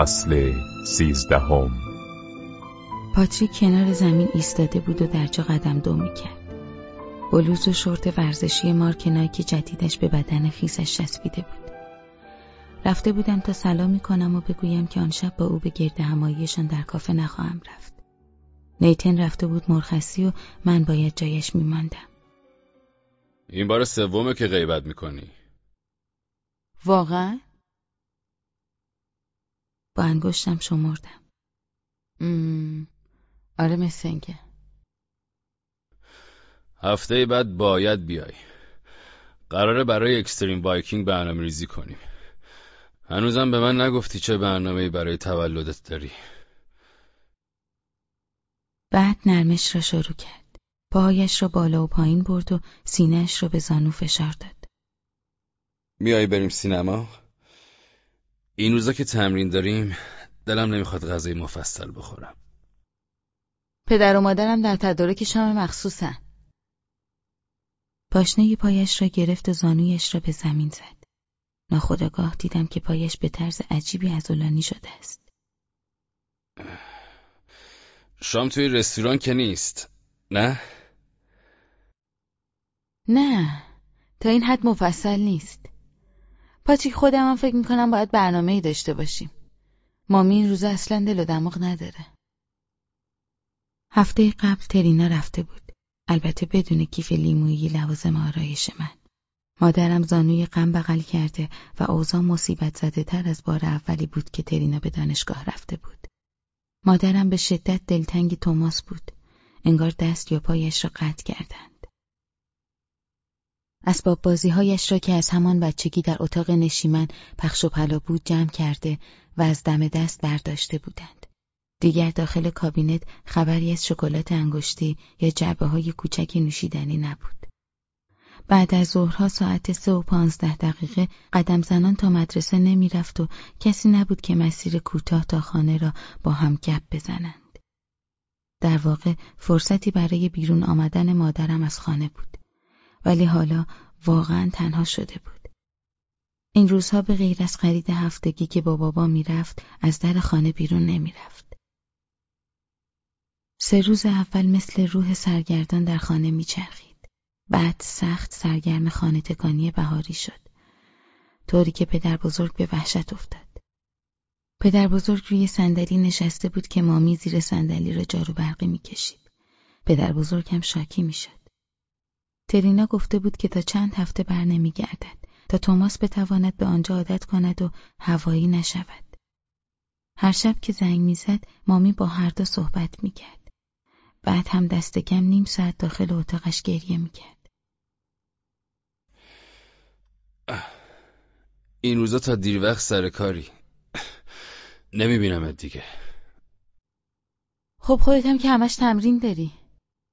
فصل سیزدهم پاتریک کنار زمین ایستاده بود و در جا قدم دو می‌کرد. بلوز و شورت ورزشی مارک نایک جدیدش به بدن خیسش چسبیده بود. رفته بودم تا سلام کنم و بگویم که آن شب با او به گرد هماییشان در کافه نخواهم رفت. نیتن رفته بود مرخصی و من باید جایش میماندم. این بار سومه که غیبت می‌کنی. واقعا؟ با انگشتم شمردم. مم. آره مثل اینکه. هفته بعد باید بیای. قراره برای Xtreme Viking برنامه ریزی کنیم. هنوزم به من نگفتی چه برنامه برای تولدت داری. بعد نرمش را شروع کرد. پاهایش را بالا و پایین برد و سینهش را به زانو فشار داد. میای بریم سینما؟ این روزا که تمرین داریم دلم نمی‌خواد غذای مفصل بخورم. پدر و مادرم در تدارک شام مخصوصن. پاشنه پایش را گرفت و زانویش را به زمین زد. ناخداگاه دیدم که پایش به طرز عجیبی ازولانی شده است. شام توی رستوران که نیست نه؟ نه تا این حد مفصل نیست پاتریک خودم هم فکر می‌کنم باید برنامه ای داشته باشیم. مامی این روزا اصلا دل و دماغ نداره. هفته قبل ترینا رفته بود. البته بدون کیف لیمویی لوازم آرایش من. مادرم زانوی غم بغل کرده و اوضاع مصیبت زده تر از بار اولی بود که ترینا به دانشگاه رفته بود. مادرم به شدت دلتنگ توماس بود. انگار دست یا پایش را قطع کردند. اسباب بازیهایش را که از همان بچگی در اتاق نشیمن پخش و پلا بود جمع کرده و از دم دست برداشته بودند. دیگر داخل کابینت خبری از شکلات انگشتی یا جعبه های کوچک نوشیدنی نبود. بعد از ظهرها ساعت سه و پانزده دقیقه قدم زنان تا مدرسه نمی رفت و کسی نبود که مسیر کوتاه تا خانه را با هم گپ بزنند. در واقع فرصتی برای بیرون آمدن مادرم از خانه بود. ولی حالا واقعا تنها شده بود. این روزها به غیر از خرید هفتگی که با بابا می‌رفت از در خانه بیرون نمی‌رفت. سه روز اول مثل روح سرگردان در خانه میچرخید. بعد سخت سرگرم خانه تکانی بهاری شد. طوری که پدر بزرگ به وحشت افتاد. پدر بزرگ روی صندلی نشسته بود که مامی زیر صندلی را جارو برقی می‌کشید. پدر بزرگ هم شاکی می‌شد. ترینا گفته بود که تا چند هفته بر نمیگردد تا توماس بتواند به آنجا عادت کند و هوایی نشود. هر شب که زنگ می‌زد مامی با هر دو صحبت می‌کرد. بعد هم دست کم نیم ساعت داخل اتاقش گریه می‌کرد. این روزا تا دیر وقت سر کاری نمیبینمت دیگه خب خودت هم که همش تمرین داری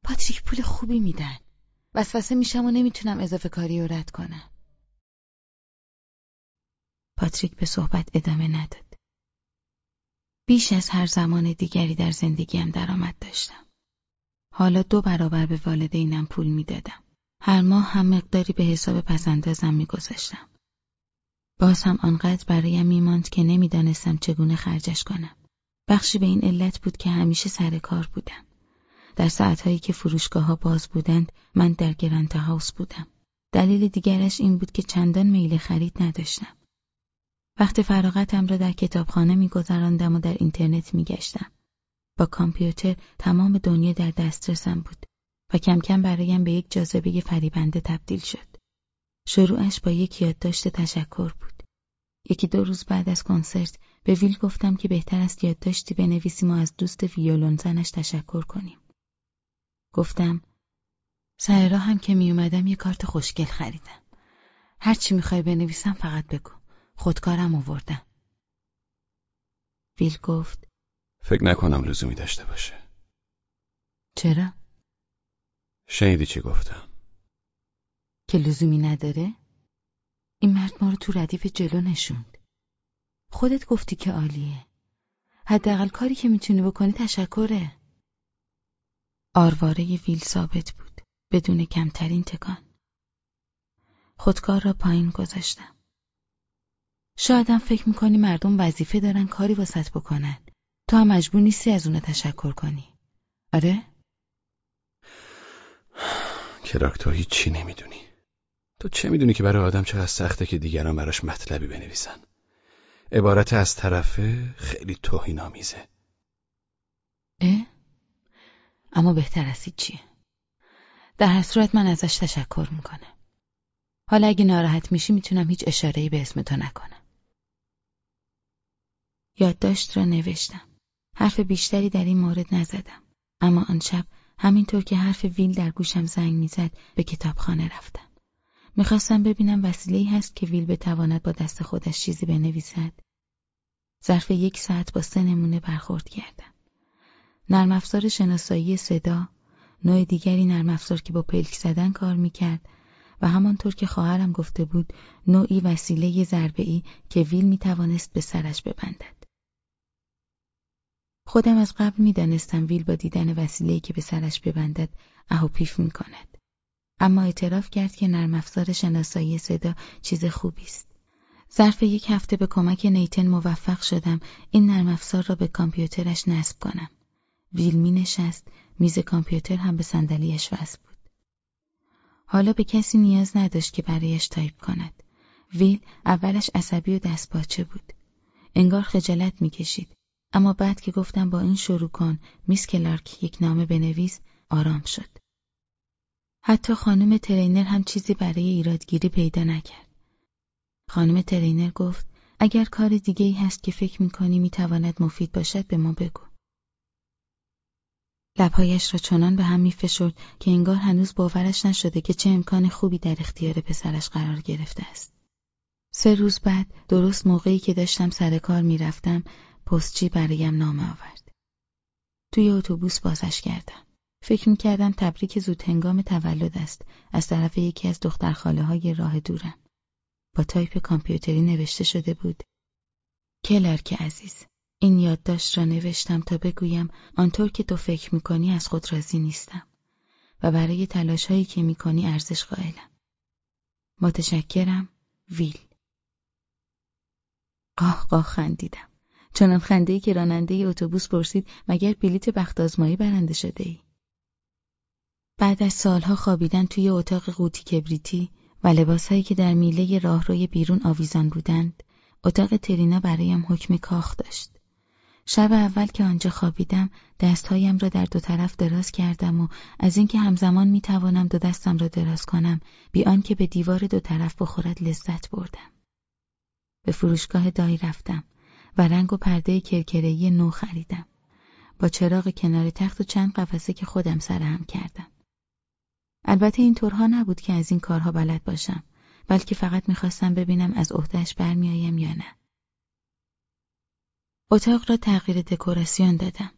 پاتریک پول خوبی میدن وسوسه میشم و نمی‌تونم اضافه کاری رو رد کنم. پاتریک به صحبت ادامه نداد. بیش از هر زمان دیگری در زندگیم درآمد داشتم. حالا دو برابر به والدینم پول می‌دادم. هر ماه هم مقداری به حساب پسندازم میگذاشتم. باز هم آنقدر برایم میماند که نمی‌دانستم چگونه خرجش کنم. بخشی به این علت بود که همیشه سر کار بودم. در ساعتهایی که فروشگاه ها باز بودند من در گرانت هاوس بودم. دلیل دیگرش این بود که چندان میل خرید نداشتم. وقت فراغتم را در کتابخانه میگذراندم و در اینترنت میگشتم. با کامپیوتر تمام دنیا در دسترسم بود و کم کم برایم به یک جاذبه فریبنده تبدیل شد. شروعش با یک یادداشت تشکر بود. یکی دو روز بعد از کنسرت به ویل گفتم که بهتر است یادداشتی بنویسیم و از دوست ویولون زنش تشکر کنیم. گفتم سر راه هم که می اومدم یه کارت خوشگل خریدم. هر چی می‌خوای بنویسم فقط بگو. خودکارم آوردم. ویل گفت فکر نکنم لزومی داشته باشه. چرا؟ شنیدی چی گفتم؟ که لزومی نداره؟ این مرد ما رو تو ردیف جلو نشوند. خودت گفتی که عالیه. حداقل کاری که می‌تونی بکنی تشکره. آرواره ویل ثابت بود بدون کمترین تکان. خودکار را پایین گذاشتم. شایدم فکر می‌کنی مردم وظیفه دارن کاری واسط بکنن تو هم مجبور نیستی از اونو تشکر کنی آره؟ کراک تو هیچی نمی‌دونی تو چه می‌دونی که برای آدم چقدر سخته که دیگران براش مطلبی بنویسن عبارت از طرفه خیلی توهین آمیزه اه؟ اما بهتر از چیه؟ در هر صورت من ازش تشکر می‌کنم. حالا اگه ناراحت میشی می‌تونم هیچ اشارهی به اسم تو نکنم. یادداشت را نوشتم. حرف بیشتری در این مورد نزدم. اما آن شب همینطور که حرف ویل در گوشم زنگ می‌زد به کتابخانه رفتم. می‌خواستم ببینم وسیله‌ای هست که ویل بتواند با دست خودش چیزی بنویسد. ظرف یک ساعت با سه نمونه برخورد کردم. نرم افزار شناسایی صدا نوع دیگری نرم افزار که با پلک زدن کار می‌کرد و همانطور که خواهرم گفته بود نوعی وسیله ضربه‌ای که ویل می‌توانست به سرش ببندد. خودم از قبل می‌دانستم ویل با دیدن وسیله‌ای که به سرش ببندد اهو پیف می‌کند. اما اعتراف کرد که نرم افزار شناسایی صدا چیز خوبی است. ظرف یک هفته به کمک نیتن موفق شدم این نرم افزار را به کامپیوترش نصب کنم. ویل می نشست. میز کامپیوتر هم به صندلیاش وصل بود. حالا به کسی نیاز نداشت که برایش تایپ کند. ویل اولش عصبی و دستپاچه بود. انگار خجالت می‌کشید اما بعد که گفتم با این شروع کن Miss کلارک یک نامه بنویس آرام شد. حتی خانم ترینر هم چیزی برای ایرادگیری پیدا نکرد. خانم ترینر گفت اگر کار دیگه ای هست که فکر می‌کنی می‌تواند مفید باشد به ما بگو. لبهایش را چنان به هم میفشرد که انگار هنوز باورش نشده که چه امکان خوبی در اختیار پسرش قرار گرفته است. سه روز بعد درست موقعی که داشتم سر کار می‌رفتم پستچی برایم نامه آورد. توی اتوبوس بازش کردم. فکر می‌کردم تبریک زود هنگام تولد است از طرف یکی از دختر خاله های راه دورم. با تایپ کامپیوتری نوشته شده بود. کلارک عزیز این یادداشت را نوشتم تا بگویم آنطور که تو فکر می‌کنی از خود راضی نیستم و برای تلاش هایی که می‌کنی ارزش قائلم. متشکرم ویل. قاه قاه خندیدم. چنان خنده که راننده اتوبوس پرسید مگر بلیت بخت آزمایی برنده شده ای؟ بعد از سالها خوابیدن توی اتاق قوطی کبریتی و لباسهایی که در میله راهروی بیرون آویزان بودند، اتاق ترینا برایم حکم کاخ داشت. شب اول که آنجا خوابیدم دستهایم را در دو طرف دراز کردم و از اینکه همزمان می توانم دو دستم را دراز کنم بی آنکه به دیوار دو طرف بخورد لذت بردم. به فروشگاه دایی رفتم و رنگ و پرده کرکرهی نو خریدم. با چراغ کنار تخت و چند قفسه که خودم سرهم کردم. البته این طورها نبود که از این کارها بلد باشم بلکه فقط می‌خواستم ببینم از عهدهش برمیآیم یا نه. اتاق را تغییر دکوراسیون دادم.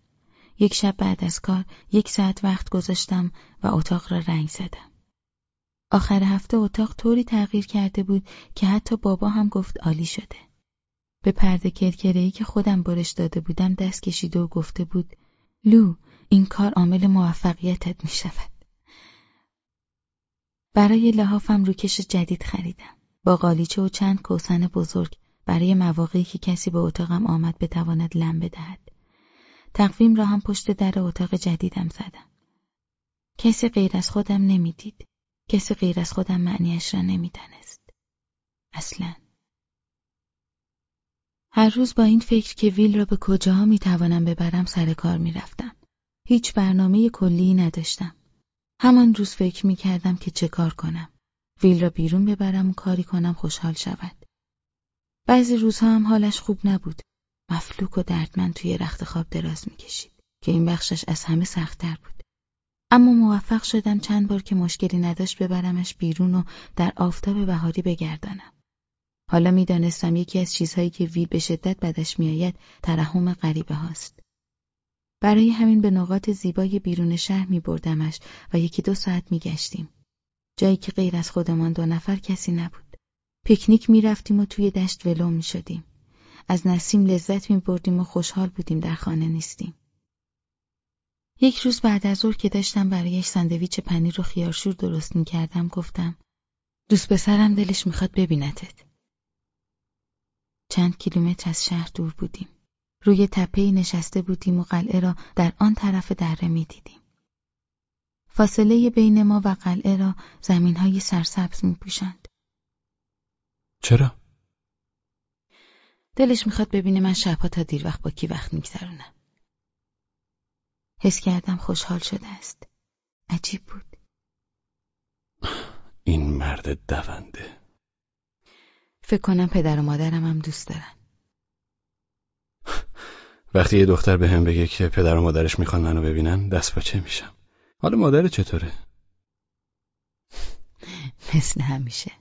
یک شب بعد از کار یک ساعت وقت گذاشتم و اتاق را رنگ زدم. آخر هفته اتاق طوری تغییر کرده بود که حتی بابا هم گفت عالی شده. به پرده کرکرهی که خودم برش داده بودم دست کشیده و گفته بود لو این کار عامل موفقیتت می شود. برای لحافم روکش جدید خریدم. با قالیچه و چند کوسن بزرگ برای مواقعی که کسی به اتاقم آمد بتواند لم بدهد. تقویم را هم پشت در اتاق جدیدم زدم. کسی غیر از خودم نمی‌دید. کسی غیر از خودم معنیش را نمی‌دانست. اصلا. هر روز با این فکر که ویل را به کجاها می‌توانم ببرم سر کار می‌رفتم. هیچ برنامه کلی نداشتم. همان روز فکر می‌کردم که چه کار کنم. ویل را بیرون ببرم و کاری کنم خوشحال شود. بعضی روزها هم حالش خوب نبود. مفلوک و دردمند توی رخت خواب دراز می‌کشید که این بخشش از همه سختتر بود. اما موفق شدم چند بار که مشکلی نداشت ببرمش بیرون و در آفتاب بهاری بگردانم. حالا می‌دانستم یکی از چیزهایی که ویل به شدت بدش میآید ترحم غریبه هاست. برای همین به نقاط زیبای بیرون شهر می بردمش و یکی دو ساعت می گشتیم. جایی که غیر از خودمان دو نفر کسی نبود. پیکنیک می رفتیم و توی دشت ولو می شدیم. از نسیم لذت می بردیم و خوشحال بودیم در خانه نیستیم. یک روز بعد از ظهر که داشتم برایش ساندویچ پنیر و خیارشور درست می کردم گفتم دوست پسرم دلش می‌خواد ببینتت. چند کیلومتر از شهر دور بودیم. روی تپهی نشسته بودیم و قلعه را در آن طرف دره می دیدیم. فاصله بین ما و قلعه را زمین های سرسبز می پوشند. چرا؟ دلش می‌خواد ببینه من شبها تا دیر وقت با کی وقت میگذرونم. حس کردم خوشحال شده است. عجیب بود. این مرد دونده. فکر کنم پدر و مادرم هم دوست دارن. وقتی یه دختر به هم بگه که پدر و مادرش می‌خوان منو ببینن دست پاچه میشم. حالا مادر چطوره؟ مثل همیشه.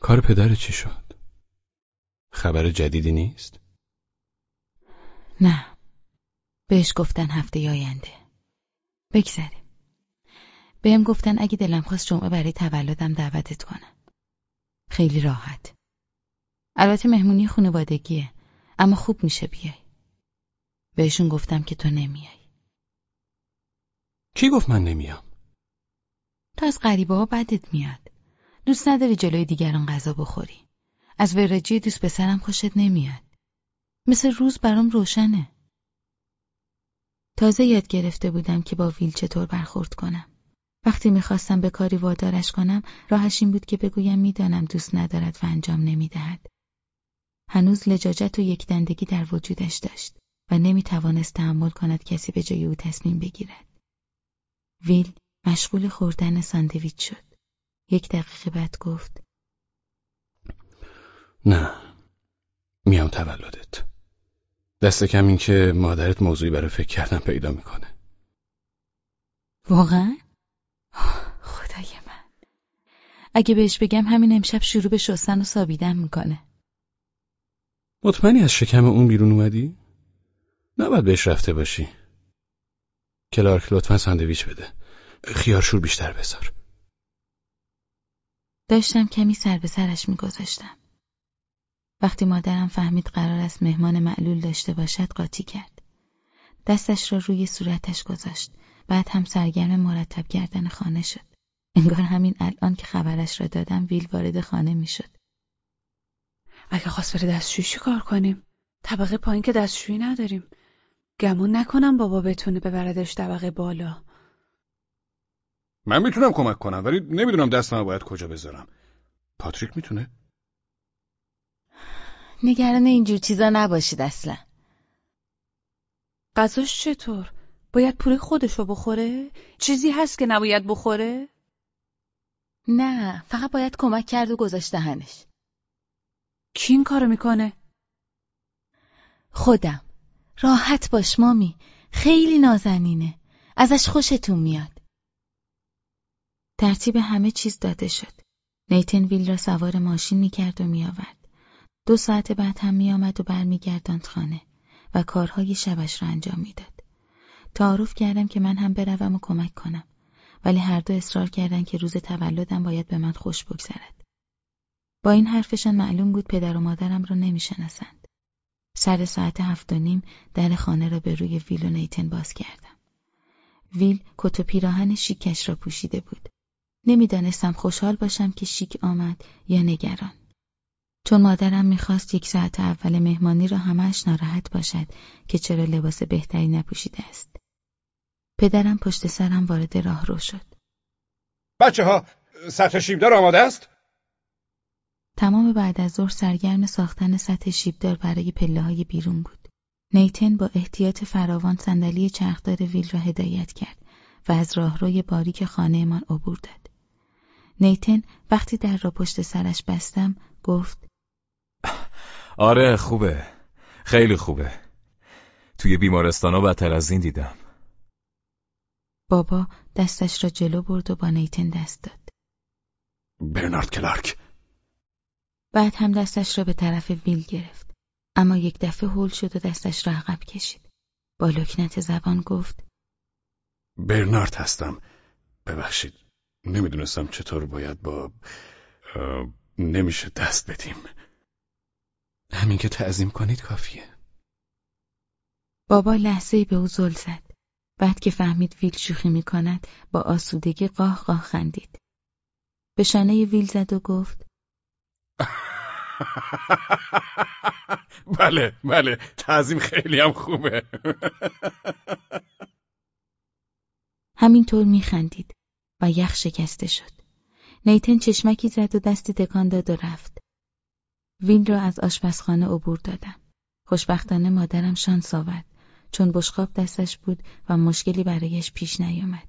کار پدر چی شد؟ خبر جدیدی نیست؟ نه. بهش گفتن هفته آینده. بگذریم. بهم گفتن اگه دلم خواست جمعه برای تولدم دعوتت کنم. خیلی راحت. البته مهمونی خانوادگیه اما خوب میشه بیای. بهشون گفتم که تو نمیای. کی گفت من نمیام؟ تو از غریبه ها بدت میاد. دوست نداری جلوی دیگران غذا بخوری. از ورجی دوست پسرم خوشت نمیاد. مثل روز برام روشنه. تازه یاد گرفته بودم که با ویل چطور برخورد کنم. وقتی می‌خواستم به کاری وادارش کنم راهش این بود که بگویم می‌دانم دوست ندارد و انجام نمی‌دهد. هنوز لجاجت و یک دندگی در وجودش داشت و نمی‌توانست تحمل کند کسی به جای او تصمیم بگیرد. ویل مشغول خوردن ساندویچ شد. یک دقیقه بعد گفت. نه میام تولدت. دست کم این که مادرت موضوعی برای فکر کردن پیدا می‌کنه. واقعا؟ خدای من. اگه بهش بگم همین امشب شروع به شستن و سابیدن می‌کنه. مطمئنی از شکم اون بیرون اومدی؟ نباید بهش رفته باشی. کلارک لطفا ساندویچ بده. خیارشور بیشتر بذار. داشتم کمی سر به سرش میگذاشتم. وقتی مادرم فهمید قرار است مهمان معلول داشته باشد قاطی کرد. دستش را روی صورتش گذاشت. بعد هم سرگرم مرتب کردن خانه شد. انگار همین الان که خبرش را دادم ویل وارد خانه می‌شد. اگه خواست بره دستشویی کار کنیم؟ طبقه پایین که دستشویی نداریم. گمون نکنم بابا بتونه ببردش طبقه بالا. من می‌تونم کمک کنم ولی نمی‌دونم دستم باید کجا بذارم. پاتریک می‌تونه؟ نگران اینجور چیزا نباشید اصلا. غذاش چطور؟ باید پوره خودشو بخوره؟ چیزی هست که نباید بخوره؟ نه فقط باید کمک کرد و گذاشت دهنش کی این کارو می‌کنه؟ خودم. راحت باش مامی. خیلی نازنینه. ازش خوشتون میاد. ترتیب همه چیز داده شد. نیتن ویل را سوار ماشین می‌کرد و میآورد. دو ساعت بعد هم میآمد و برمیگرداند خانه و کارهای شبش را انجام می‌داد. تعارف کردم که من هم بروم و کمک کنم ولی هر دو اصرار کردند که روز تولدم باید به من خوش بگذرد. با این حرفشان معلوم بود پدر و مادرم را نمی‌شناسند. سر ساعت هفت و نیم در خانه را به روی ویل و نیتن باز کردم. ویل کت و پیراهن شیکش را پوشیده بود. نمی‌دانستم خوشحال باشم که شیک آمد یا نگران. چون مادرم می‌خواست یک ساعت اول مهمانی را همش ناراحت باشد که چرا لباس بهتری نپوشیده است. پدرم پشت سرم وارد راه رو شد. بچه ها سطح شیبدار آماده است؟ تمام بعد از ظهر سرگرم ساختن سطح شیبدار برای پله های بیرون بود. نیتن با احتیاط فراوان صندلی چرخدار ویل را هدایت کرد و از راهروی باریک خانهمان عبور داد. نیتن وقتی در را پشت سرش بستم گفت آره خوبه. خیلی خوبه. توی بیمارستانا بدتر از این دیدم. بابا دستش را جلو برد و با نیتن دست داد. برنارد کلارک. بعد هم دستش را به طرف ویل گرفت. اما یک دفعه هول شد و دستش را عقب کشید. با لکنت زبان گفت برنارد هستم. ببخشید. نمی‌دونستم چطور باید با نمیشه دست بدیم. همین که تعظیم کنید کافیه. بابا لحظه به او زل زد. بعد که فهمید ویل شوخی می کند با آسودگی قاه قاه خندید. به شانه ویل زد و گفت بله بله تعظیم خیلی هم خوبه. همینطور میخندید. یخ شکسته شد. نیتن چشمکی زد و دستی تکان داد و رفت. وین را از آشپزخانه عبور دادم. خوشبختانه مادرم شانس آورد چون بشقاب دستش بود و مشکلی برایش پیش نیامد.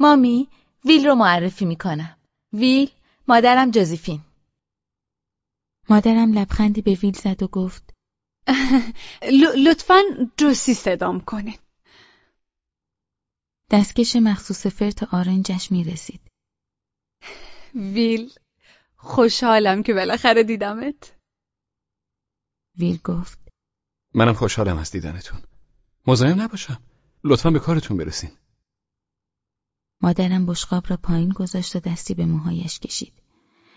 مامی، ویل رو معرفی می‌کنم. ویل، مادرم جوزیفین. مادرم لبخندی به ویل زد و گفت لطفا جوسی صدام کنین. دستکش مخصوص فرت آرنجش می رسید. ویل خوشحالم که بالاخره دیدمت. ویل گفت منم خوشحالم از دیدنتون. مزاحم نباشم. لطفا به کارتون برسین. مادرم بشقاب را پایین گذاشت و دستی به موهایش کشید.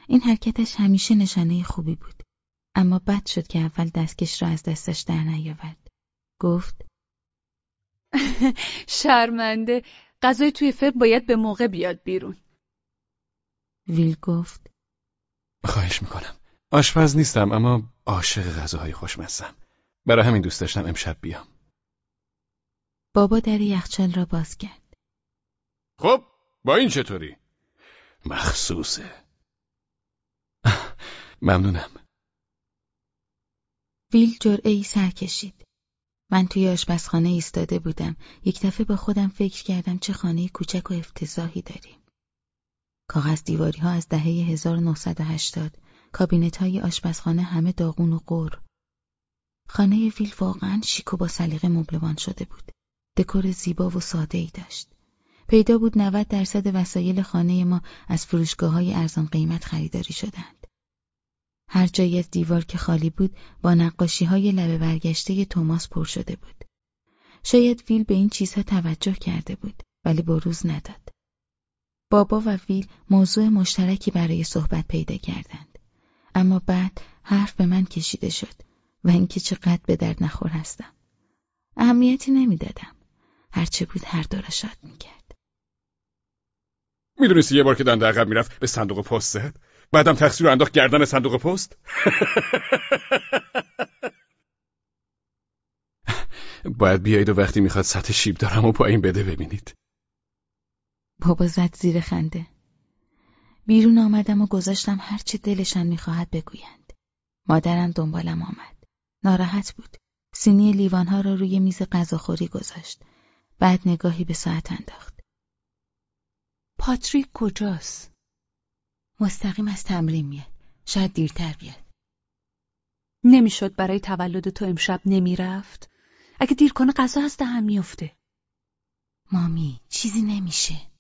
این حرکتش همیشه نشانه خوبی بود. اما بد شد که اول دستکش را از دستش در نیاورد. گفت شرمنده. غذای توی فر باید به موقع بیاد بیرون. ویل گفت خواهش می‌کنم. آشپز نیستم اما عاشق غذاهای خوشمزم برای همین دوست داشتم امشب بیام. بابا در یخچال را باز کرد. خب با این چطوری؟ مخصوصه. ممنونم. ویل جرعه ای سر کشید. من توی آشپزخانه ایستاده بودم. یک دفعه با خودم فکر کردم چه خانه کوچک و افتضاحی داریم. کاغذ دیواری ها از دهه 1980 کابینت های آشپزخانه همه داغون و قور. خانه ویل واقعا شیک و با سلیقه مبلمان شده بود. دکور زیبا و ساده ای داشت. پیدا بود 90 درصد وسایل خانه ما از فروشگاه های ارزان قیمت خریداری شدند. هر جای از دیوار که خالی بود با نقاشی های لبه برگشته توماس پر شده بود. شاید ویل به این چیزها توجه کرده بود ولی بروز نداد. بابا و ویل موضوع مشترکی برای صحبت پیدا کردند. اما بعد حرف به من کشیده شد و اینکه چقدر به درد نخور هستم. اهمیتی نمی‌دادم. هرچه بود هر دو را شاد می‌کرد. می‌دونستی یه بار که دنده عقب می‌رفت به صندوق پست زد؟ بعدم تقصیر رو انداخت گردن صندوق پست؟ باید بیایید و وقتی می‌خواد سطح شیب دارم و پایین بده ببینید. بابا زد زیر خنده. بیرون آمدم و گذاشتم هرچی دلشان می‌خواهد بگویند. مادرم دنبالم آمد. ناراحت بود. سینی لیوانها را روی میز غذاخوری گذاشت. بعد نگاهی به ساعت انداخت. پاتریک کجاست؟ مستقیم از تمرین میاد. شاید دیرتر بیاد. نمی‌شد برای تولد تو امشب نمی‌رفت؟ اگه دیر کنه غذا از دهن میفته مامی چیزی نمیشه.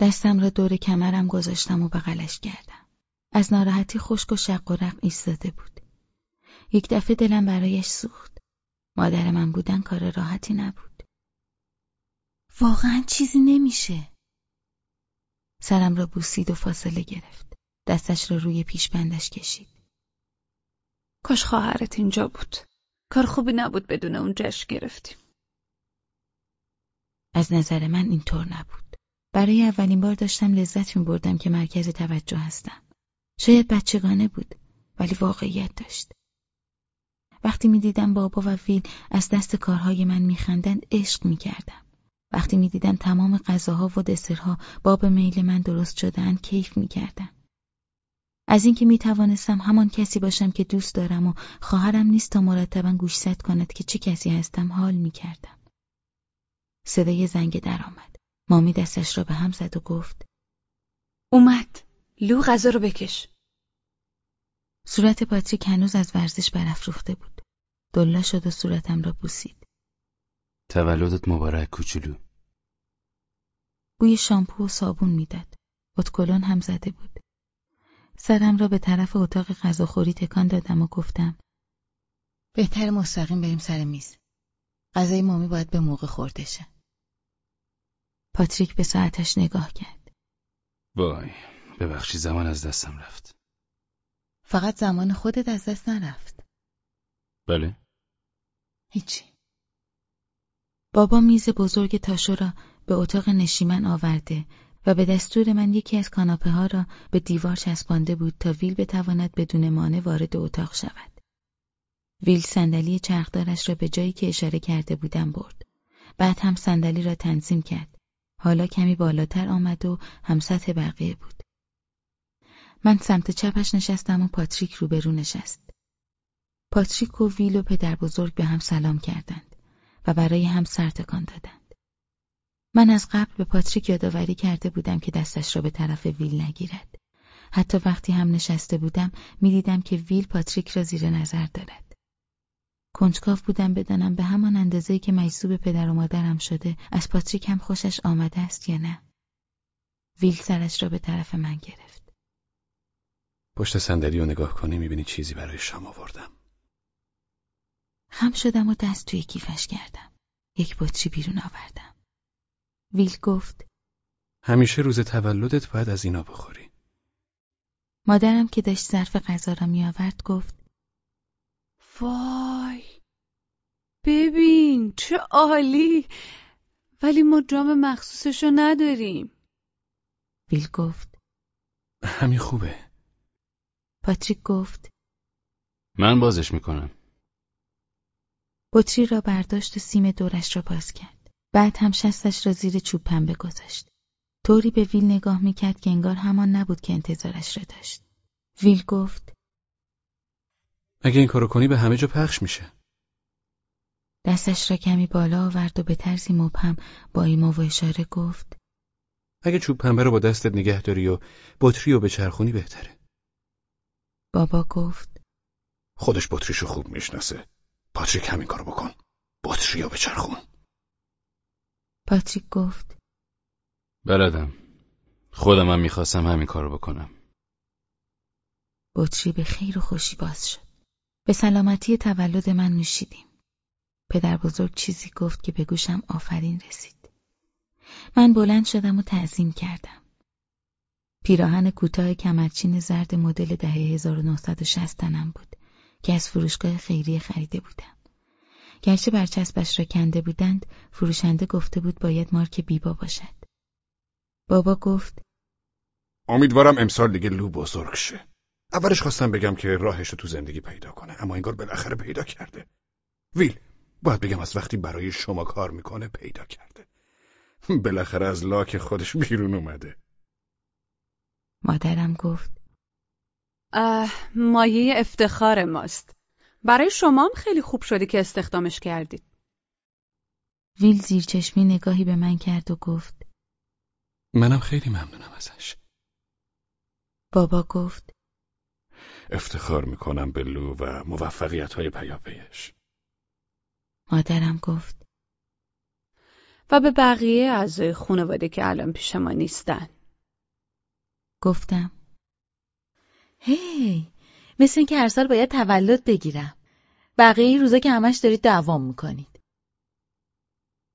دستم را دور کمرم گذاشتم و بغلش کردم. از ناراحتی خشک و شق و رق ایستاده بود. یک دفعه دلم برایش سوخت. مادر من بودن کار راحتی نبود. واقعا چیزی نمیشه. سرم را بوسید و فاصله گرفت. دستش را روی پیشبندش کشید. کاش خواهرت اینجا بود. کار خوبی نبود بدون اون جشن گرفتیم. از نظر من اینطور نبود. برای اولین بار داشتم لذت می بردم که مرکز توجه هستم. شاید بچگانه بود ولی واقعیت داشت. وقتی می دیدم بابا و ویل از دست کارهای من میخندند عشق می کردم. وقتی می‌دیدم تمام غذاها و دسرها باب میل من درست شدن کیف می‌کردم. از اینکه می توانستم همان کسی باشم که دوست دارم و خواهرم نیست تا مرتبا گوشزد کند که چه کسی هستم حال می کردم. صدای زنگ درآمد. مامی دستش را به هم زد و گفت اومد. لو غذا رو بکش. صورت پاتریک هنوز از ورزش برافروخته بود. دلا شد و صورتم را بوسید. تولدت مبارک کوچولو. بوی شامپو و صابون می‌داد. اتکلون هم زده بود. سرم را به طرف اتاق غذاخوری تکان دادم و گفتم بهتر مستقیم بریم سر میز. غذای مامی باید به موقع خورده شه. پاتریک به ساعتش نگاه کرد. وای ببخشی زمان از دستم رفت. فقط زمان خودت از دست نرفت. بله. هیچی. بابا میز بزرگ تاشو را به اتاق نشیمن آورده و به دستور من یکی از کاناپه ها را به دیوار چسبانده بود تا ویل بتواند بدون مانع وارد اتاق شود. ویل صندلی چرخدارش را به جایی که اشاره کرده بودم برد. بعد هم صندلی را تنظیم کرد. حالا کمی بالاتر آمد و هم سطح بقیه بود. من سمت چپش نشستم و پاتریک روبرو نشست. پاتریک و ویل و پدر بزرگ به هم سلام کردند و برای هم سر تکان دادند. من از قبل به پاتریک یادآوری کرده بودم که دستش را به طرف ویل نگیرد. حتی وقتی هم نشسته بودم می‌دیدم که ویل پاتریک را زیر نظر دارد. کنجکاو بودم بدانم به همان اندازه‌ای که مجذوب پدر و مادرم شده از پاتریک هم خوشش آمده است یا نه. ویل سرش را به طرف من گرفت. پشت صندلی رو نگاه کنی می‌بینی چیزی برای شام آوردم. خم شدم و دست توی کیفش کردم. یک بطری بیرون آوردم. ویل گفت همیشه روز تولدت باید از اینا بخوری. مادرم که داشت ظرف غذا را می آورد گفت وای ببین چه عالی ولی ما جام مخصوصشو نداریم ویل گفت همین خوبه. پاتریک گفت من بازش می‌کنم بطری را برداشت و سیم دورش را باز کرد. بعد هم شستش را زیر چوب پنبه گذاشت. طوری به ویل نگاه می‌کرد که انگار همان نبود که انتظارش را داشت. ویل گفت اگه این کارو کنی به همه جا پخش میشه. دستش را کمی بالا آورد و به طرزی مبهم با ایما و اشاره گفت اگه چوب پنبه رو با دستت نگه داری و بطری رو به چرخونی بهتره. بابا گفت خودش بطریشو خوب می‌شناسه. پاتریک همین کارو بکن. بطری رو به چرخون. پاتریک گفت بلدم خودم هم می‌خواستم همین کارو بکنم بطری به خیر و خوشی باز شد. به سلامتی تولد من نوشیدیم. پدر بزرگ چیزی گفت که به گوشم آفرین رسید. من بلند شدم و تعظیم کردم. پیراهن کوتاه کمرچین زرد مدل دهه 1960 تنم بود که از فروشگاه خیریه خریده بودم. گرچه برچسبش را کنده بودند، فروشنده گفته بود باید مارک بیبا باشد. بابا گفت امیدوارم امسال دیگه لو بزرگ شه. اولش خواستم بگم که راهش رو تو زندگی پیدا کنه اما انگار بالاخره پیدا کرده. ویل باید بگم از وقتی برای شما کار می‌کنه پیدا کرده. بالاخره از لاک خودش بیرون اومده. مادرم گفت مایه افتخار ماست برای شما هم خیلی خوب شده که استخدامش کردید ویل زیر چشمی نگاهی به من کرد و گفت منم خیلی ممنونم ازش. بابا گفت افتخار می‌کنم به لو و موفقیت های پیاپیش. مادرم گفت و به بقیه اعضای خانواده که الان پیش ما نیستن گفتم هی مثل اینکه هر سال باید تولد بگیرم بقیه روزا که همش دارید دوام می‌کنید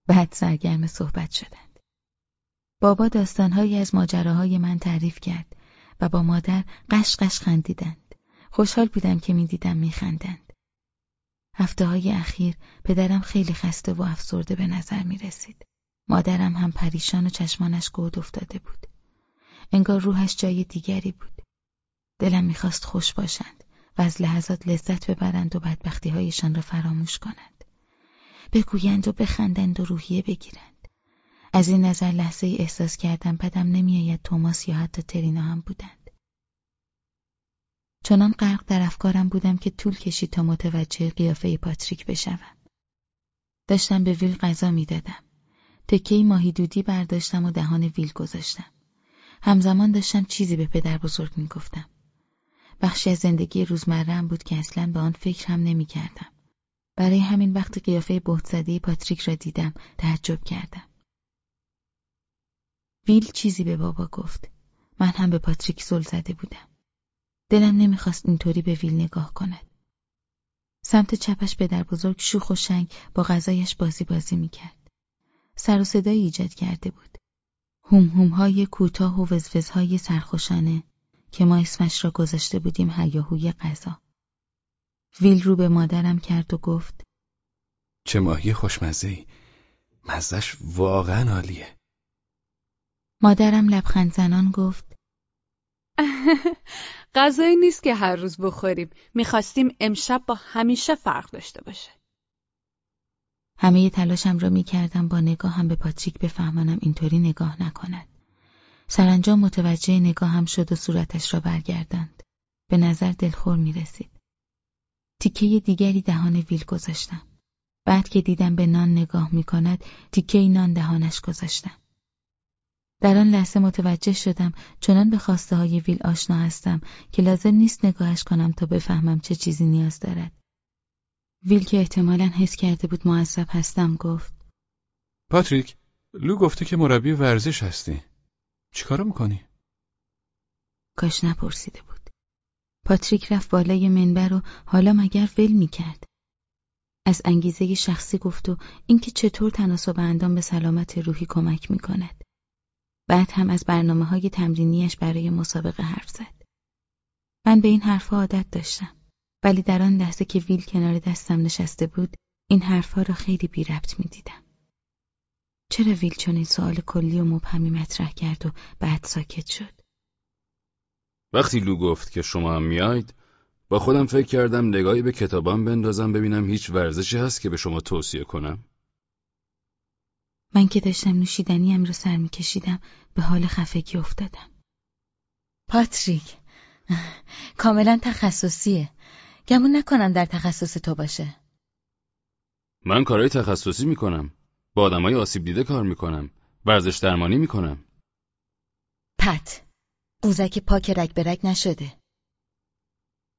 بعد سرگرم صحبت شدند. بابا داستانهایی از ماجراهای من تعریف کرد و با مادر قشقش خندیدند. خوشحال بودم که می‌دیدم میخندند. هفته های اخیر پدرم خیلی خسته و افسرده به نظر می رسید. مادرم هم پریشان و چشمانش گود افتاده بود. انگار روحش جای دیگری بود. دلم می‌خواست خوش باشند و از لحظات لذت ببرند و بدبختی هایشان را فراموش کنند. بگویند و بخندند و روحیه بگیرند. از این نظر لحظه ای احساس کردم بدم نمیآید توماس یا حتی ترینا هم بودند. چنان غرق در افکارم بودم که طول کشید تا متوجه قیافه پاتریک بشوم. داشتم به ویل غذا می‌دادم. تکهی ماهی دودی برداشتم و دهان ویل گذاشتم. همزمان داشتم چیزی به پدر بزرگ می‌گفتم. بخشی از زندگی روزمره‌ام بود که اصلا به آن فکر هم نمی کردم. برای همین وقت قیافه بهت پاتریک را دیدم تعجب کردم. ویل چیزی به بابا گفت. من هم به پاتریک زل زده بودم. دلم نمی‌خواست اینطوری به ویل نگاه کند. سمت چپش پدر بزرگ شوخ و شنگ با غذایش بازی بازی می‌کرد. سر و صدایی ایجاد کرده بود. هوم هوم های کوتاه و وزوزهای سرخوشانه که ما اسمش را گذاشته بودیم هیاهوی غذا. ویل رو به مادرم کرد و گفت چه ماهی خوشمزه ای. مزش واقعا عالیه. مادرم لبخند زنان گفت غذایی نیست که هر روز بخوریم می‌خواستیم امشب با همیشه فرق داشته باشه همه تلاشم را می‌کردم با نگاهم به پاتریک بفهمانم اینطوری نگاه نکند سرانجام متوجه نگاهم شد و صورتش را برگرداند به نظر دلخور می رسید. تیکه دیگری دهان ویل گذاشتم. بعد که دیدم به نان نگاه می کند تیکه نان دهانش گذاشتم. در آن لحظه متوجه شدم چنان به خواسته های ویل آشنا هستم که لازم نیست نگاهش کنم تا بفهمم چه چیزی نیاز دارد. ویل که احتمالا حس کرده بود معذب هستم گفت پاتریک لو گفته که مربی ورزش هستی چیکارو می‌کنی؟ کاش نپرسیده بود. پاتریک رفت بالای منبر و حالا مگر ول می‌کرد. از انگیزه شخصی گفت و اینکه چطور تناسب اندام به سلامت روحی کمک می‌کند. بعد هم از برنامه های تمرینیش برای مسابقه حرف زد. من به این حرفها عادت داشتم. ولی در آن لحظه که ویل کنار دستم نشسته بود این حرفها را خیلی بی ربط می دیدم. چرا ویل چون این سوال کلی و مبهمی مطرح کرد و بعد ساکت شد؟ وقتی لو گفت که شما هم میاید با خودم فکر کردم نگاهی به کتابام بندازم ببینم هیچ ورزشی هست که به شما توصیه کنم. من که داشتم نوشیدنیم رو سر میکشیدم به حال خفگی افتادم. پاتریک کاملا تخصصیه. گمون نکنم در تخصص تو باشه. من کارهای تخصصی می‌کنم. با آدمای آسیب دیده کار می‌کنم. ورزش درمانی می‌کنم. پت قوزک پاک رگ به رگ نشده.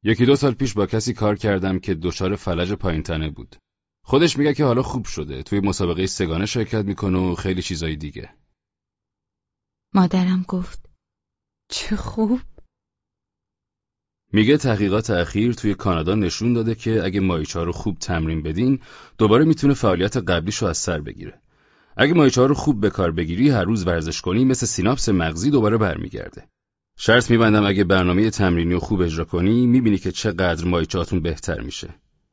یکی دو سال پیش با کسی کار کردم که دچار فلج پایین تنه بود. خودش میگه که حالا خوب شده. توی مسابقه سگانه شرکت می‌کنه و خیلی چیزای دیگه. مادرم گفت چه خوب میگه تحقیقات اخیر توی کانادا نشون داده که اگه مایچا رو خوب تمرین بدین دوباره می‌تونه فعالیت قبلیش رو از سر بگیره. اگه مایچا رو خوب به کار بگیری هر روز ورزش کنی مثل سیناپس مغزی دوباره برمیگرده. شرط میبندم اگه برنامه تمرینی رو خوب اجرا کنی می‌بینی که چقدر مایچاتون بهتر میشه.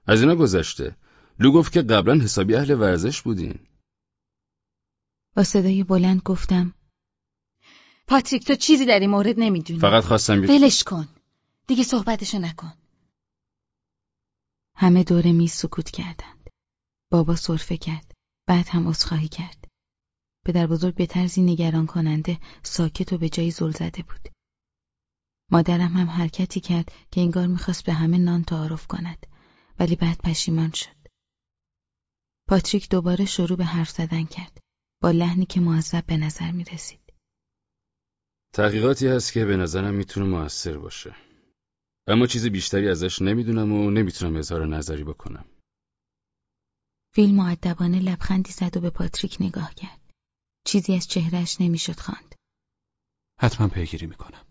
از اینا گذشته. لو گفت که قبلا حسابی اهل ورزش بودین. با صدای بلند گفتم پاتریک تو چیزی در این مورد نمی‌دونی. فقط خواستم ولش کن. دیگه صحبتشو نکن. همه دور میز سکوت کردند. بابا صرفه کرد. بعد هم عذرخواهی کرد. پدر بزرگ به طرزی نگران کننده ساکت و به جایی زل زده بود. مادرم هم حرکتی کرد که انگار می‌خواست به همه نان تعارف کند ولی بعد پشیمان شد. پاتریک دوباره شروع به حرف زدن کرد با لحنی که معذب به نظر می رسید. تحقیقاتی هست که به نظرم می‌تونه موثر باشه. اما چیز بیشتری ازش نمی‌دونم و نمی‌تونم اظهار نظری بکنم. ویل معدبانه لبخندی زد و به پاتریک نگاه کرد. چیزی از چهرهش نمی‌شد خواند. حتما پیگیری می‌کنم.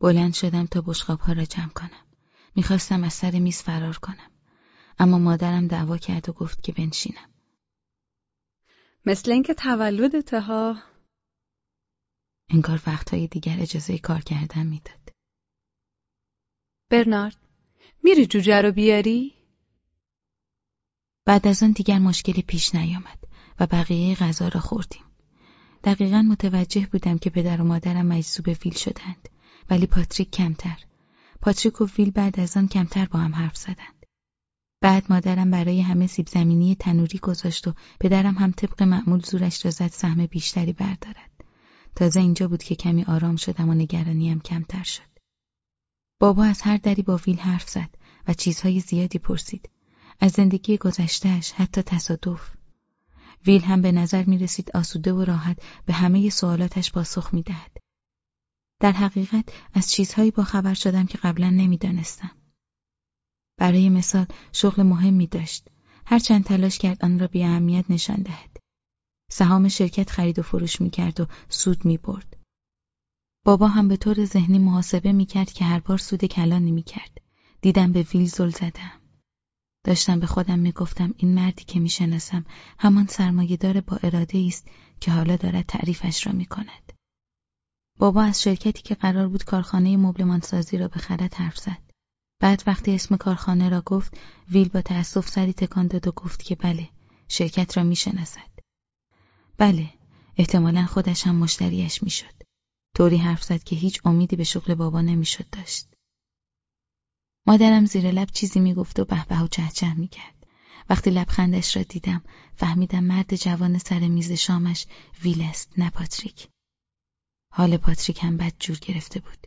بلند شدم تا ها را جمع کنم. می‌خواستم از سر میز فرار کنم. اما مادرم دعوا کرد و گفت که بنشینم. مثل اینکه تولدته ها انگار وقتهای دیگر اجازه کار کردن می‌داد. برنارد میری جوجه رو بیاری؟ بعد از آن دیگر مشکلی پیش نیامد و بقیه غذا را خوردیم. دقیقا متوجه بودم که پدر و مادرم مجذوب ویل شدند ولی پاتریک کمتر. پاتریک و ویل بعد از آن کمتر با هم حرف زدند. بعد مادرم برای همه سیب زمینی تنوری گذاشت و پدرم هم طبق معمول زورش را زد سهم بیشتری بردارد. تازه اینجا بود که کمی آرام شدم و نگرانیم کمتر شد. بابا از هر دری با ویل حرف زد و چیزهای زیادی پرسید. از زندگی گذشتهش حتی تصادف. ویل هم به نظر می رسید آسوده و راحت به همه سوالاتش پاسخ می دهد. در حقیقت از چیزهایی با خبر شدم که قبلا نمی‌دانستم. برای مثال شغل مهمی داشت. هرچند تلاش کرد آن را بی اهمیت نشان دهد. سهام شرکت خرید و فروش می کرد و سود می برد. بابا هم به طور ذهنی محاسبه می‌کرد که هر بار سود کلانی می‌کرد. دیدم به ویل زل زدم. داشتم به خودم می‌گفتم این مردی که می‌شناسم همان داره با اراده است که حالا دارد تعریفش را می‌کند. بابا از شرکتی که قرار بود کارخانه مبلمانسازی را بخرد حرف زد. بعد وقتی اسم کارخانه را گفت ویل با تأسف سری تکان داد و گفت که بله شرکت را می‌شناسد. بله احتمالا خودش هم مشتریش می‌شد. طوری حرف زد که هیچ امیدی به شغل بابا نمی‌شد داشت. مادرم زیر لب چیزی می‌گفت و به و چهچه می‌کرد. وقتی لبخندش را دیدم فهمیدم مرد جوان سر میز شامش ویل است نه پاتریک. حال پاتریک هم بد جور گرفته بود.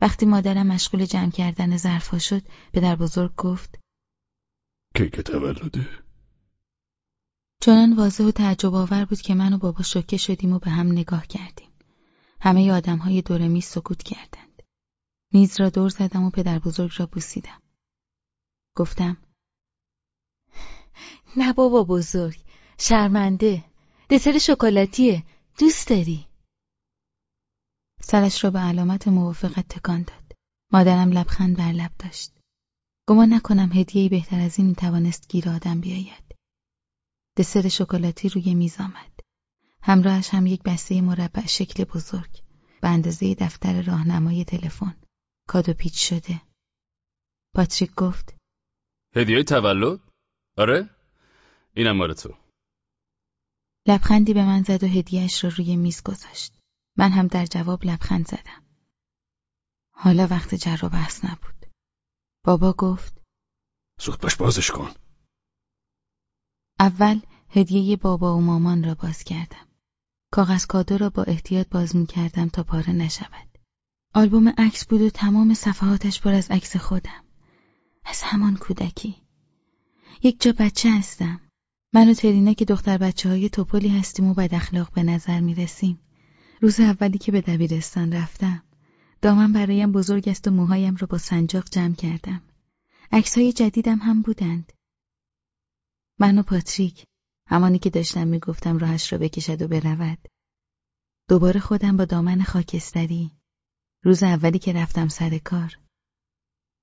وقتی مادرم مشغول جمع کردن ظرفها شد پدر بزرگ گفت کیک تولده چنان واضح و تعجب آور بود که من و بابا شوکه شدیم و به هم نگاه کردیم. همه آدم های دور میز سکوت کردند. میز را دور زدم و پدر بزرگ را بوسیدم. گفتم نه بابا بزرگ شرمنده دسر شکلاتیه دوست داری سرش را به علامت موافقت تکان داد. مادرم لبخند بر لب داشت. گمان نکنم هدیه‌ای بهتر از این توانست گیر آدم بیاید. دسر شکلاتی روی میز آمد. همراهش هم یک بسته مربع شکل بزرگ به اندازه دفتر راهنمای تلفن. کادو پیچ شده. پاتریک گفت: هدیه تولد؟ آره؟ اینم مال تو. لبخندی به من زد و هدیهش را روی میز گذاشت. من هم در جواب لبخند زدم. حالا وقت جر و بحث نبود. بابا گفت زود باش بازش کن. اول هدیه بابا و مامان را باز کردم. کاغذ کادو را با احتیاط باز می کردم تا پاره نشود. آلبوم عکس بود و تمام صفحاتش پر از عکس خودم. از همان کودکی. یک جا بچه هستم. من و ترینا که دختر بچه های توپلی هستیم و بد اخلاق به نظر می رسیم. روز اولی که به دبیرستان رفتم دامن برایم بزرگ است و موهایم را با سنجاق جمع کردم عکسهای جدیدم هم بودند من و پاتریک همانی که داشتم می‌گفتم راهش را بکشد و برود. دوباره خودم با دامن خاکستری. روز اولی که رفتم سر کار.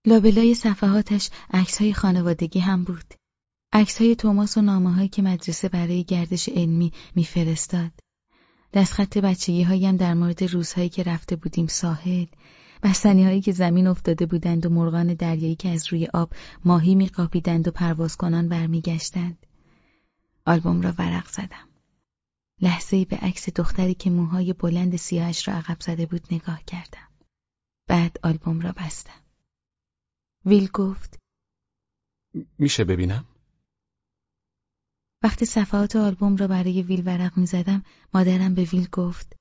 لابلای صفحاتش عکسهای خانوادگی هم بود. عکسهای توماس و نامه که مدرسه برای گردش علمی میفرستاد. دستخط بچگی هایم در مورد روزهایی که رفته بودیم ساحل. بستنی هایی که زمین افتاده بودند و مرغان دریایی که از روی آب ماهی میقاپیدند و پرواز کنان برمیگشتند. آلبوم را ورق زدم. لحظه به عکس دختری که موهای بلند سیاهش را عقب زده بود نگاه کردم. بعد آلبوم را بستم. ویل گفت میشه ببینم؟ وقتی صفحات آلبوم را برای ویل ورق می زدم مادرم به ویل گفت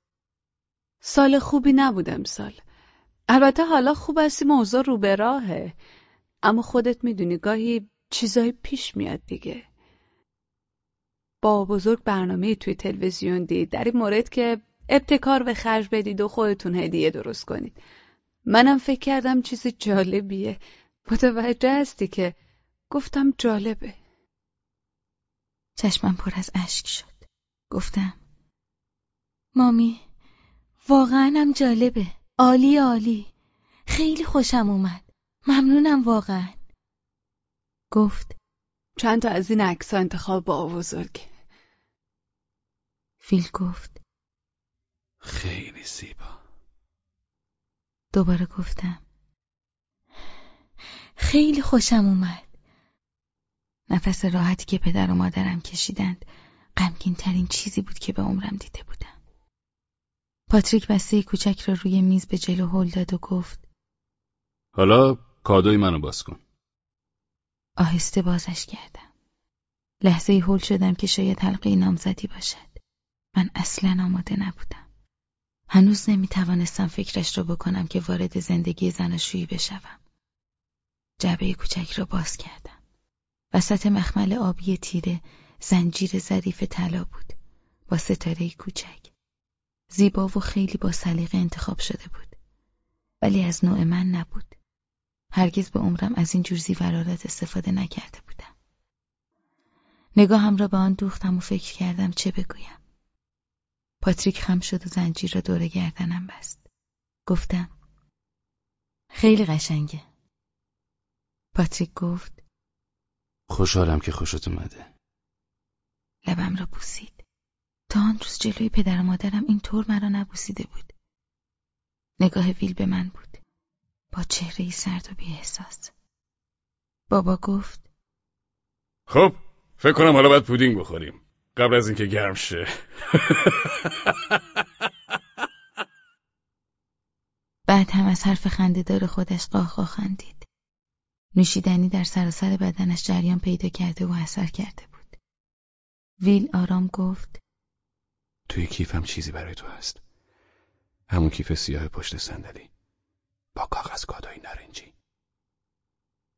سال خوبی نبود امسال. البته حالا خوب هستی موضوع رو به راهه. اما خودت می‌دونی گاهی چیزایی پیش میاد دیگه. با بزرگ برنامه توی تلویزیون دید در این مورد که ابتکار به خرج بدید و خودتون هدیه درست کنید منم فکر کردم چیز جالبیه متوجه هستی که گفتم جالبه چشمم پر از اشک شد. گفتم مامی واقعا هم جالبه. عالی عالی. خیلی خوشم اومد. ممنونم واقعا. گفت چند تا از این عکس انتخاب با بزرگ. فیل گفت خیلی زیبا. دوباره گفتم خیلی خوشم اومد. نفس راحتی که پدر و مادرم کشیدند غمگین ترین چیزی بود که به عمرم دیده بودم. پاتریک بسته کوچک را روی میز به جلو هل داد و گفت حالا کادوی منو باز کن. آهسته بازش کردم. لحظه هول شدم که شاید حلقه نامزدی باشد. من اصلا آماده نبودم. هنوز نمی توانستم فکرش را بکنم که وارد زندگی زناشویی بشوم. جعبه کوچک را باز کردم. وسط مخمل آبی تیره زنجیر ظریف طلا بود با ستاره کوچک زیبا و خیلی با سلیقه انتخاب شده بود ولی از نوع من نبود هرگز به عمرم از این جور زیورالات استفاده نکرده بودم نگاهم را به آن دوختم و فکر کردم چه بگویم پاتریک خم شد و زنجیر را دور گردنم بست گفتم خیلی قشنگه پاتریک گفت خوشحالم که خوشت اومده. لبم را بوسید. تا آن روز جلوی پدر و مادرم این طور مرا نبوسیده بود. نگاه ویل به من بود. با چهره سرد و بیاحساس. بابا گفت خب فکر کنم حالا باید پودینگ بخوریم. قبل از اینکه گرم شه بعد هم از حرف خندهدار خودش قاقا خندید. نوشیدنی در سراسر بدنش جریان پیدا کرده و اثر کرده بود. ویل آرام گفت توی کیفم چیزی برای تو هست همون کیف سیاه پشت صندلی با کاغذ کادای نارنجی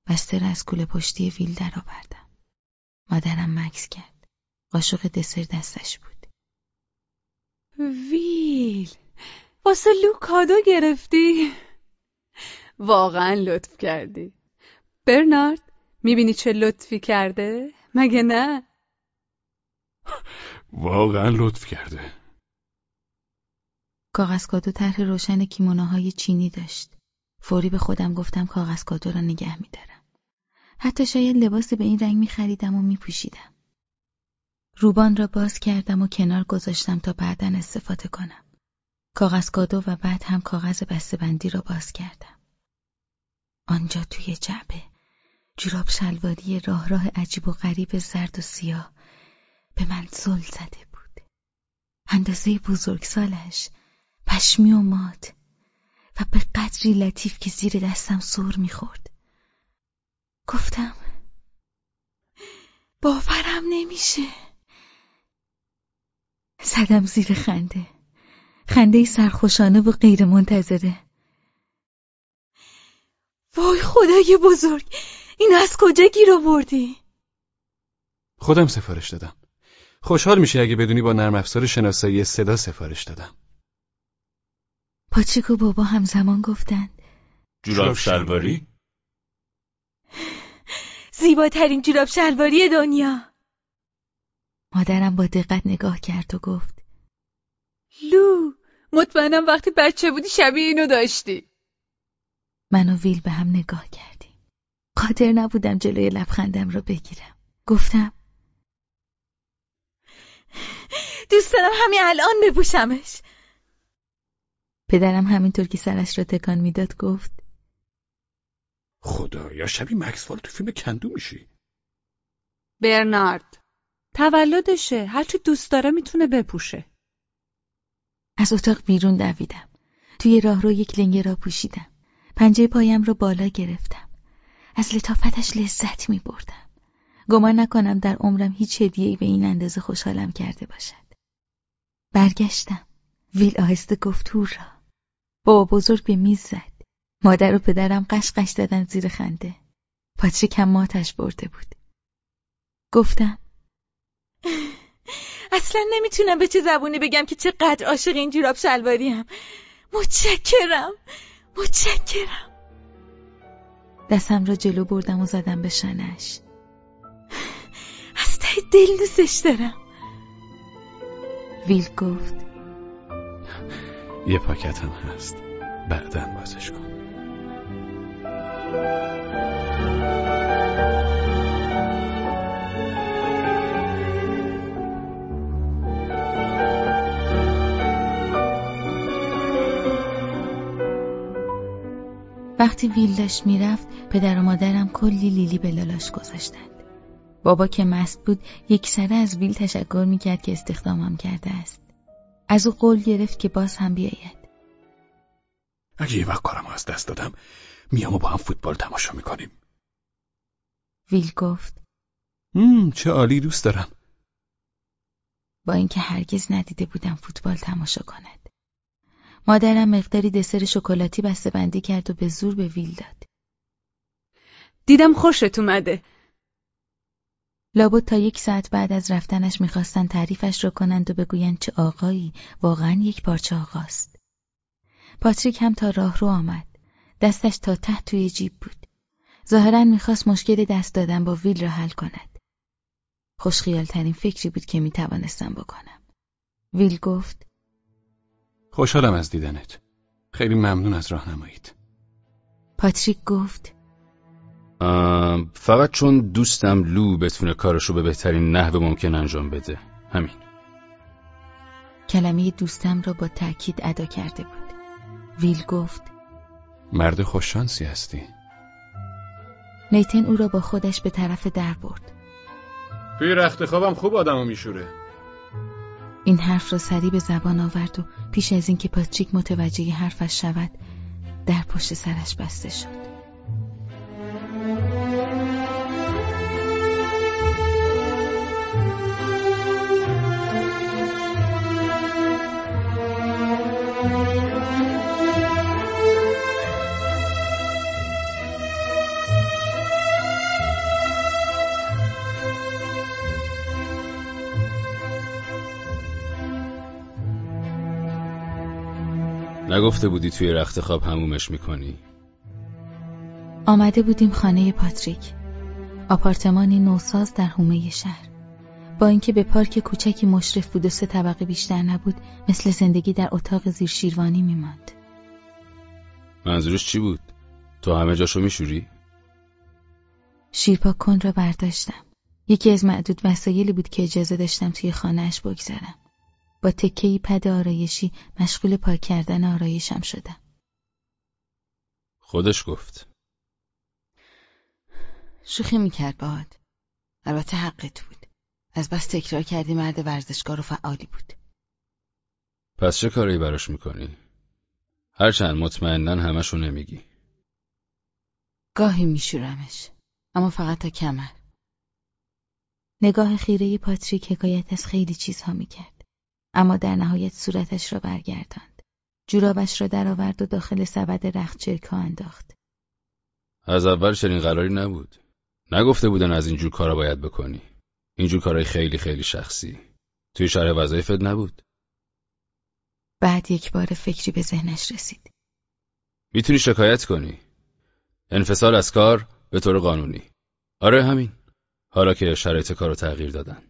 بسته را از کوله پشتی ویل درآوردم. مادرم مکس کرد. قاشق دسر دستش بود. ویل واسه لو کادو گرفتی؟ واقعا لطف کردی برنارد می‌بینی چه لطفی کرده؟ مگه نه؟ واقعا لطف کرده کاغذ کادو طرح روشن کیموناهای چینی داشت. فوری به خودم گفتم کاغذ کادو را نگه میدارم. حتی شاید لباسی به این رنگ میخریدم و میپوشیدم. روبان را باز کردم و کنار گذاشتم تا بعدا استفاده کنم. کاغذ کادو و بعد هم کاغذ بسته‌بندی را باز کردم. آنجا توی جعبه جوراب شلواری راه راه عجیب و غریب زرد و سیاه به من زل زده بود. اندازه بزرگسالش پشمی و مات و به قدری لطیف که زیر دستم سر می‌خورد. گفتم باورم نمیشه. زدم زیر خنده. خنده سرخوشانه و غیر منتظره. وای خدای بزرگ این از کجا گیر آوردی؟ خودم سفارش دادم خوشحال میشه اگه بدونی با نرم افزار شناسایی صدا سفارش دادم پاچیک و بابا همزمان گفتند جوراب شلواری؟ زیباترین جوراب شلواری دنیا مادرم با دقت نگاه کرد و گفت. لو مطمئنم وقتی بچه بودی شبیه اینو داشتی. من و ویل به هم نگاه کردیم. قادر نبودم جلوی لبخندم را بگیرم. گفتم دوست دارم همین الان بپوشمش. پدرم همینطور که سرش را تکان می‌داد گفت خدایا شبیه مکسفال تو فیلم کندو میشی. برنارد. تولدشه. هرچی دوست داره می‌تونه بپوشه. از اتاق بیرون دویدم. توی راهرو یک لنگه را پوشیدم. پنجه پایم را بالا گرفتم. از لطافتش لذت می بردم گمان نکنم در عمرم هیچ هدیه‌ای به این اندازه خوشحالم کرده باشد. برگشتم. ویل آهسته گفت را بابا بزرگ به میز زد. مادر و پدرم قشقش دادن زیر خنده. پاتریک هم ماتش برده بود. گفتم اصلا نمی‌تونم به چه زبونی بگم که چقدر عاشق این جوراب شلواریم. متشکرم. متشکرم. دستم را جلو بردم و زدم به شنش. از ته دل دوستش دارم. ویل گفت یه پاکت هم هست. بعدا بازش کن. وقتی ویل داشت می‌رفت پدر و مادرم کلی لیلی به لالاش گذاشتند. بابا که مست بود یک سره از ویل تشکر می‌کرد که استخدامم کرده است. از او قول گرفت که باز هم بیاید. اگه یه وقت کارم از دست دادم میام و با هم فوتبال تماشا می‌کنیم. ویل گفت مم چه عالی دوست دارم. با اینکه هرگز ندیده بودم فوتبال تماشا کند. مادرم مقداری دسر شکلاتی بسته بندی کرد و به زور به ویل داد. دیدم خوشت اومده. لابد تا یک ساعت بعد از رفتنش می‌خواستند تعریفش را کنند و بگویند چه آقایی واقعا یک پارچه آقاست پاتریک هم تا راه رو آمد. دستش تا ته توی جیب بود. ظاهرا می‌خواست مشکل دست دادن با ویل را حل کند. خوشخیالترین فکری بود که می‌توانستم بکنم. ویل گفت خوشحالم از دیدنت. خیلی ممنون از راهنماییت. پاتریک گفت فقط چون دوستم لو بتونه کارشو به بهترین نحو ممکن انجام بده. همین. کلمه دوستم را با تأکید ادا کرده بود. ویل گفت مرد خوششانسی هستی. نیتن او را با خودش به طرف در برد. توی رخت خوابم خوب آدمو میشوره. این حرف را سریع به زبان آورد و پیش از اینکه پاتریک متوجه حرفش شود در پشت سرش بسته شد. نگفته بودی توی رخت خواب همومش می‌کنی؟ آمده بودیم خانه پاتریک. آپارتمانی نوساز در حومه شهر. با اینکه به پارک کوچکی مشرف بود و سه طبقه بیشتر نبود مثل زندگی در اتاق زیر شیروانی میماند. منظورش چی بود؟ تو همه جاشو میشوری؟ شیرپاک کن را برداشتم. یکی از معدود وسایلی بود که اجازه داشتم توی خانهاش بگذارم. با تکهی پد آرایشی مشغول پاک کردن آرایشم شدم. خودش گفت. شوخی می‌کرد باد. البته حقت بود. از بس تکرار کردی مرد ورزشکار و فعالی بود. پس چه کاری براش می‌کنی؟ هرچند مطمئنا همشو نمیگی. گاهی میشورمش. اما فقط تا کمر. نگاه خیره پاتریک حکایت از خیلی چیزها می‌کرد. اما در نهایت صورتش را برگرداند. جورابش را درآورد و داخل سبد رخت چرکا انداخت. از اول چنین قراری نبود. نگفته بودن از اینجور کارا باید بکنی. اینجور کارای خیلی خیلی شخصی. توی شرح وظایفت نبود. بعد یک بار فکری به ذهنش رسید. می‌تونی شکایت کنی. انفصال از کار به طور قانونی. آره همین. حالا که شرایط کارو تغییر دادن.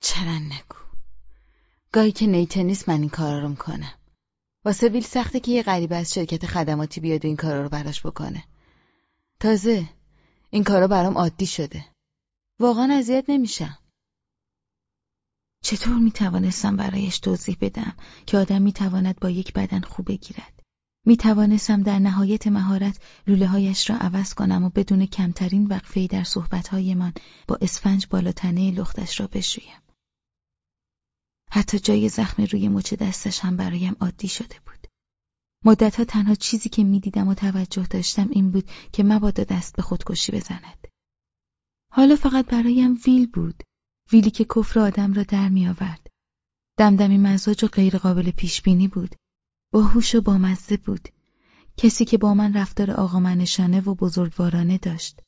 چرا نگو. گاهی که نیته نیست من این کارا رو می‌کنم. واسه ویل سخته که یه غریبه از شرکت خدماتی بیاد و این کارا رو براش بکنه. تازه این کارا برام عادی شده. واقعا اذیت نمیشم. چطور می‌توانستم برایش توضیح بدم که آدم می‌تواند با یک بدن خوب بگیرد؟ می‌توانستم در نهایت مهارت لوله هایش را عوض کنم و بدون کمترین وقفه در صحبتهایمان با اسفنج بالاتنه لختش را بشویم. حتی جای زخم روی مچ دستش هم برایم عادی شده بود. مدتها تنها چیزی که می‌دیدم و توجه داشتم این بود که مبادا دست به خودکشی بزند. حالا فقط برایم ویل بود. ویلی که کفر آدم را در می آورد. دمدمی مزاج و غیرقابل پیش بینی بود. باهوش و بامزه بود. کسی که با من رفتار آقا منشانه و بزرگوارانه داشت.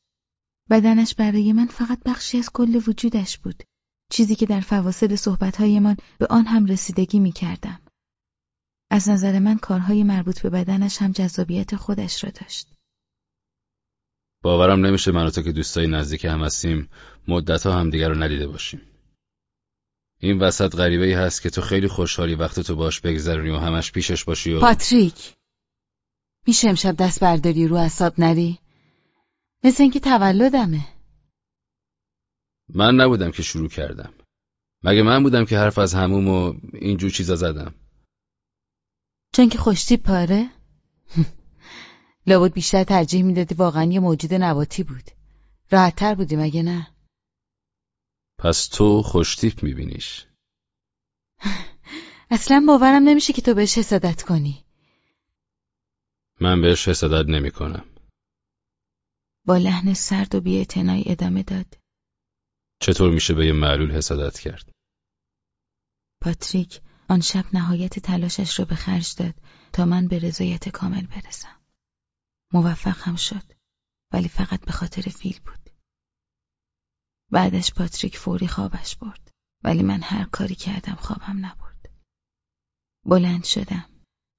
بدنش برای من فقط بخشی از کل وجودش بود. چیزی که در فواصل صحبتهایمان به آن هم رسیدگی می کردم. از نظر من کارهای مربوط به بدنش هم جذابیت خودش را داشت. باورم نمیشه من تو که دوستای نزدیک هم هستیم مدتها هم دیگر رو ندیده باشیم. این وسط غریبه ای هست که تو خیلی خوشحالی وقت تو باش بگذرونی و همش پیشش باشی و پاتریک میشه امشب دست برداری رو اصاب نری؟ مثل اینکه تولدمه من نبودم که شروع کردم مگه من بودم که حرف از هموم و اینجور چیزا زدم چون که خوشتی پاره؟ لابد بیشتر ترجیح می‌دادی واقعا یه موجود نباتی بود راحتتر بودی مگه نه؟ پس تو خوشتیپ میبینیش اصلا باورم نمیشه که تو بهش حسادت کنی من بهش حسادت نمی کنم. با لحن سرد و بی ادامه داد چطور میشه به یه معلول حسادت کرد؟ پاتریک آن شب نهایت تلاشش را به خرج داد تا من به رضایت کامل برسم. موفق هم شد ولی فقط به خاطر فیل بود. بعدش پاتریک فوری خوابش برد ولی من هر کاری کردم خوابم نبرد. بلند شدم.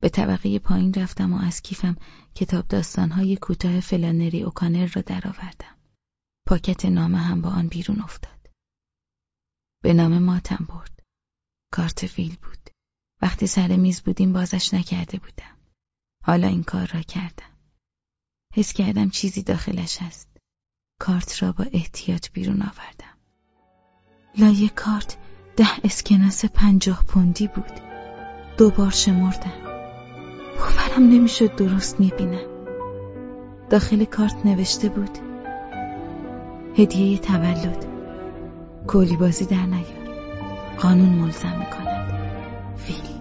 به طبقه پایین رفتم و از کیفم کتاب داستانهای کوتاه فلانری اوکانر را درآوردم. پاکت نامه هم با آن بیرون افتاد. به نام ماتم برد. کارت ویل بود. وقتی سر میز بودیم بازش نکرده بودم. حالا این کار را کردم. حس کردم چیزی داخلش هست. کارت را با احتیاط بیرون آوردم. لای کارت ده اسکناس پنجاه پوندی بود. دوبار شمردم. باورم نمی‌شد درست می‌بینم. داخل کارت نوشته بود هدیه تولد. کلی بازی در نیار. قانون ملزم می‌کند. ویل